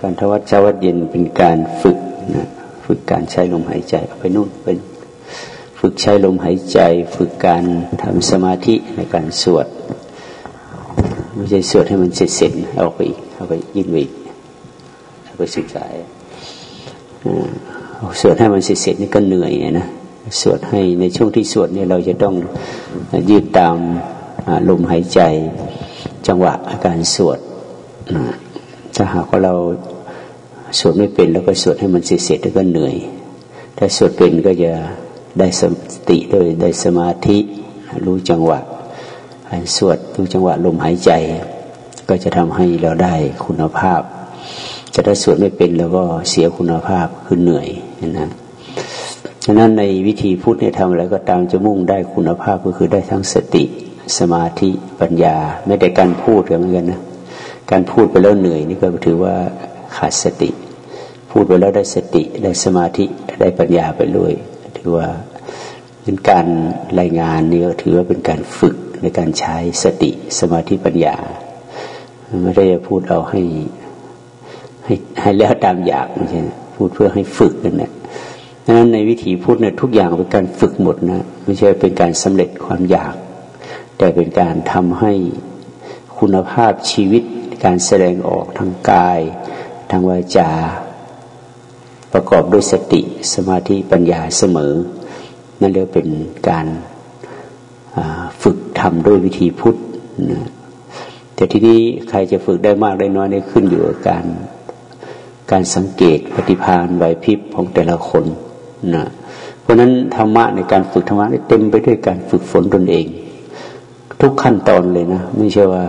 การทวัดเช้าวัดเย็นเป็นการฝึกนะฝึกการใช้ลมหายใจไปนู่นเป็นฝึกใช้ลมหายใจ ฝึกการทำสมาธิในการสวดไม่ใช่สวดให้มันเสร็จเสร็จเอาไปอีกเอาไปยิ่งไปอีกเอาไปศึกษาสวดให้มันเสร็จเสร็จนี่ก็เหนื่อยนะสวดให้ในช่วงที่สวดเนี่ยเราจะต้องยืดตามลมหายใจ จังหวะการสวด ถ้าหากว่าเราสวดไม่เป็นแล้วก็สวดให้มันเสร็จแล้วก็เหนื่อย ถ้าสวดเป็นก็จะได้สติโดยได้สมาธิรู้จังหวะการสวดรู้จังหวะลมหายใจ ก็จะทำให้เราได้คุณภาพจะถ้าสวดไม่เป็นแล้วก็เสียคุณภาพคือเหนื่อยนะฉะนั้นในวิธีพุทธเนี่ยทำอะไรก็ตามจะมุ่งได้คุณภาพก็คือได้ทั้งสติ สมาธิปัญญา ไม่แต่การพูดเหมือนกันนะ การพูดไปแล้วเหนื่อยนี่ก็ถือว่าขาดสติ พูดไปแล้วได้สติได้สมาธิได้ปัญญาไปเลยถือว่าเป็นการรายงานนี่ก็ถือว่าเป็นการฝึกในการใช้สติสมาธิปัญญา ไม่ได้พูดเอาให้ให้ให้แล้วตามอยากไม่ใช่พูดเพื่อให้ฝึกนั่นแหละดังนั้นในวิถีพูดเนี่ยทุกอย่างเป็นการฝึกหมดนะไม่ใช่เป็นการสำเร็จความอยาก แต่เป็นการทำให้คุณภาพชีวิต การแสดงออกทางกาย ทางวาจา ประกอบด้วยสติสมาธิปัญญาเสมอ นั่นเรียกเป็นการฝึกทำด้วยวิธีพุทธแต่ทีนี้ใครจะฝึกได้มากได้น้อยนี่ขึ้นอยู่กับการการสังเกตปฏิภาณไหวพริบของแต่ละคนนะเพราะฉะนั้นธรรมะในการฝึกธรรมะเต็มไปด้วยการฝึกฝนตนเอง ทุกขั้นตอนเลยนะ ไม่ใช่ว่า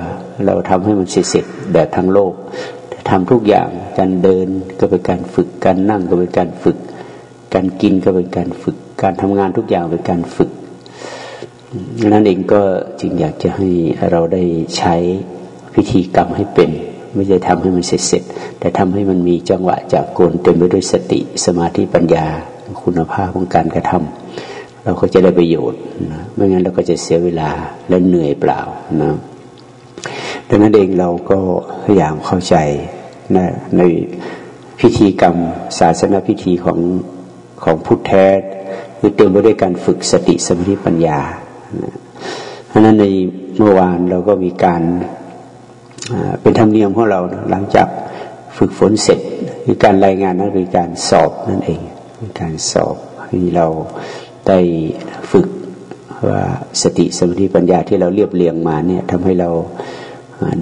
เราทำให้มันเสร็จแบบทั้งโลกทำทุกอย่างการเดินก็เป็นการฝึกการนั่งก็เป็นการฝึก การกินก็เป็นการฝึก การทำงานทุกอย่างเป็นการฝึกนั้นเองก็จึงอยากจะให้เราได้ใช้พิธีกรรมให้เป็น ไม่ใช่ทำให้มันเสร็จเสร็จแต่ทำให้มันมีจังหวะจากโกนเต็มไปด้วยสติสมาธิปัญญาคุณภาพของการกระทำเราก็จะได้ประโยชน์นะไม่งั้นเราก็จะเสียเวลาและเหนื่อยเปล่านะ ดังนั้นเองเราก็พยายามเข้าใจนะในพิธีกรรม ศาสนาพิธีของของพุทธแท้คือเต็มไปด้วยการฝึกสติสมาธิปัญญาเพราะนั้นในเมื่อวานเราก็มีการเป็นธรรมเนียมของเราหลังจากฝึกฝนเสร็จคือการรายงานนั่นคือการสอบนั่นเองการสอบให้เราได้ฝึกว่าสติสมาธิปัญญาที่เราเรียบเรียงมาเนี่ยทำให้เรา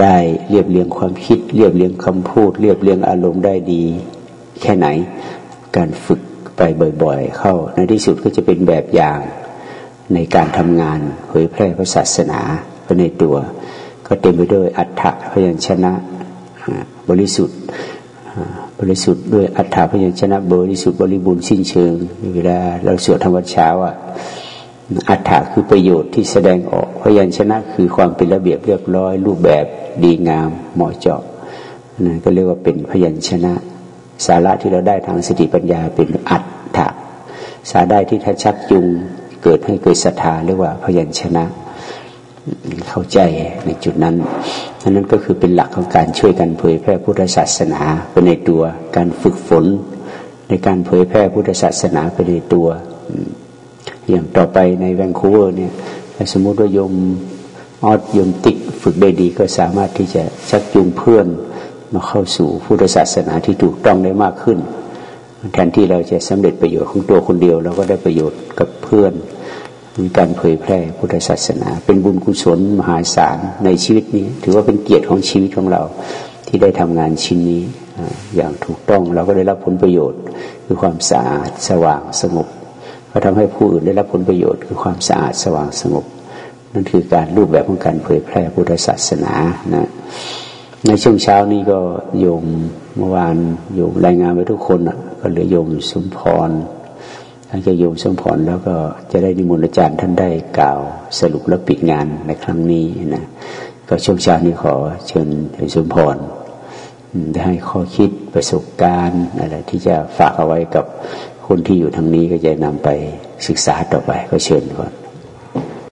ได้เรียบเรียงความคิด เรียบเรียงคำพูด เรียบเรียงอารมณ์ได้ดี แค่ไหน การฝึกไปบ่อยๆ เข้า ในที่สุดก็จะเป็นแบบอย่างในการทำงานเผยแพร่พระศาสนาไปในตัว ก็เต็มไปด้วยอัฏฐพยัญชนะบริสุทธิ์บริสุทธิ์ด้วยอัฏฐพยัญชนะบริสุทธิ์บริบูรณ์สิ้นเชิง เวลาเราสวดธรรมวัดเช้าอะ อัฏฐะคือประโยชน์ที่แสดงออกพยัญชนะคือความเป็นระเบียบเรียบร้อย รูปแบบดีงามเหมาะเจาะนั่นก็เรียกว่าเป็นพยัญชนะ สาระที่เราได้ทางสติปัญญาเป็นอัฏฐะสาได้ที่ท่าชักจูงเกิดให้เกิดศรัทธาเรียกว่าพยัญชนะเข้าใจในจุดนั้นนั่นก็คือเป็นหลักของการช่วยกันเผยแพร่พุทธศาสนาไปในตัว การฝึกฝน ในการเผยแพร่พุทธศาสนาไปในตัว อย่างต่อไปในแวนคูเวอร์เนี่ยสมมุติว่าโยมออดโยมติกฝึกได้ดีก็สามารถที่จะชักจูงเพื่อนมาเข้าสู่พุทธศาสนาที่ถูกต้องได้มากขึ้น แทนที่เราจะสำเร็จประโยชน์ของตัวคนเดียวเราก็ได้ประโยชน์กับเพื่อนมีการเผยแพร่พุทธศาสนา เป็นบุญกุศลมหาศาลในชีวิตนี้ ถือว่าเป็นเกียรติของชีวิตของเราที่ได้ทำงานชิ้นนี้อย่างถูกต้องเราก็ได้รับผลประโยชน์คือความสะอาดสว่างสงบ ก็ทำให้ผู้อื่นได้รับผลประโยชน์คือความสะอาดสว่างสงบ นั่นคือการรูปแบบของการเผยแพร่พุทธศาสนานะในช่วงเช้านี้ก็โยมเมื่อวานโยมรายงานไปทุกคนอะก็เหลือโยมสมพรท่านจะโยมสมพรแล้วก็จะได้นิมนต์อาจารย์ท่านได้กล่าวสรุปและปิดงานในครั้งนี้นะก็ช่วงเช้านี้ขอเชิญโยมสมพรได้ให้ข้อคิดประสบการณ์อะไรที่จะฝากเอาไว้กับ คนที่อยู่ทางนี้ก็จะนำไปศึกษาต่อไปก็เชิญก่อน